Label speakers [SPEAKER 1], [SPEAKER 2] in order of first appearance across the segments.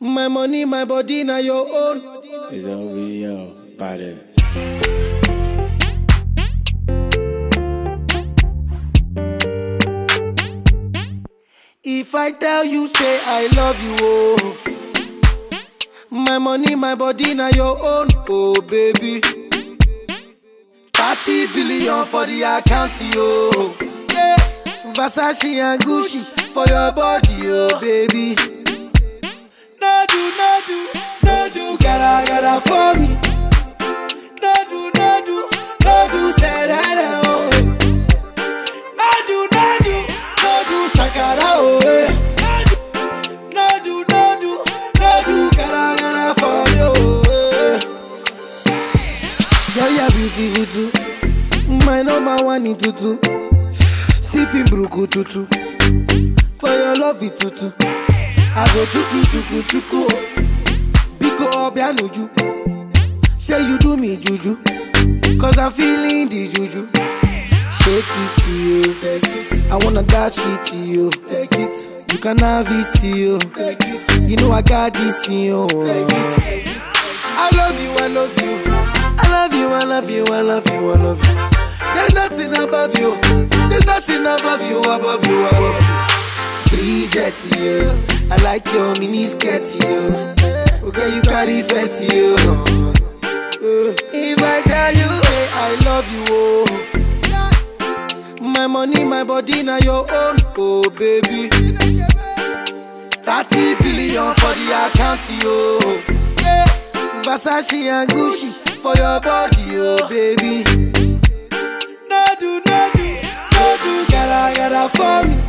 [SPEAKER 1] My money, my body, now your own.
[SPEAKER 2] It's OVO by this.
[SPEAKER 1] If I tell you, say I love you, oh. My money, my body, now your own, oh baby. 30 billion for the account, yo. Yeah. Versace and Gucci for your body, oh baby. Gotta for me. No do, no do, no do, say that, oh. No do, no do, no do, shakara, oh. No do, no do, no do, gotta, gotta for me, oh. Girl, you're beautiful too. My number one in tutu. Sipping bruku tutu. For your love it tutu. I go chuku chuku chuku. Obianuju. Say you do me juju. Cause I'm feeling the juju. Shake it to you. I wanna dash it to you. Take it. You can have it to you. You know I got this in you. I love you, I love you. I love you, I love you, I love you, I love you. There's nothing above you. There's nothing above you, above you, above you. Bridget, you. I like your mini skirt, Okay, you carry fancy, you. If I tell you, hey, I love you, oh. My money, my body, now your own, oh baby. 30 billion for the account, yo. Yeah. Versace and Gucci for your body, oh baby. No do, no do, no do, gotta, gotta for me.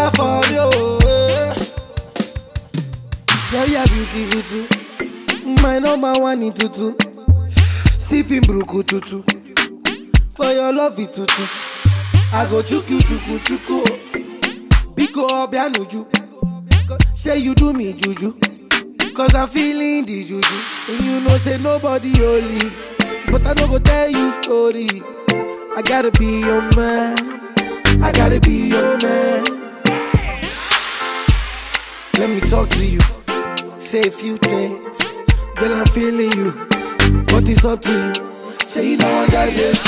[SPEAKER 1] Gotta for oh, eh. Girl, beautiful too. My number one in tutu. Sipping burukutu. For your love it tutu. I go chuku chuku chuku. Biko obianuju. Say you do me juju. Cause I'm feeling the juju. And you know say nobody holy. But I no go tell you story. I gotta be your man. I gotta be your man. Let me talk to you. Say a few things. Girl, I'm feeling you. But it's up to you. Say you know I did.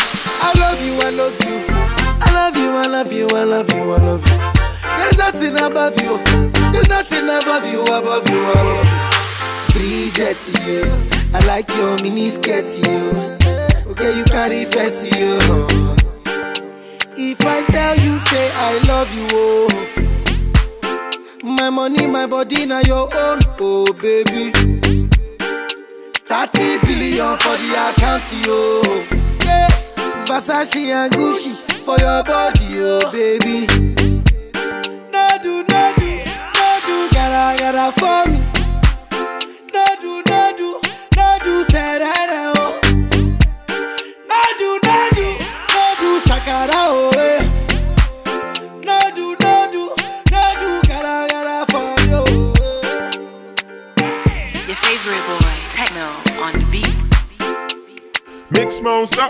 [SPEAKER 1] I love you, I love you. I love you, I love you, I love you, I love you. There's nothing above you. There's nothing above you, above you, above you. Bridget, yeah. I like your mini skirt, yeah. Okay, you carry fancy, yeah. If I tell you, say I love you, oh. My money, my body, now your own, oh baby. 30 billion for the account, yo. Yeah. Versace and Gucci for your body, oh baby. No do, no do, no do, gotta, gotta for
[SPEAKER 3] Your favorite boy, Tekno, on the beat.
[SPEAKER 4] Mix monster.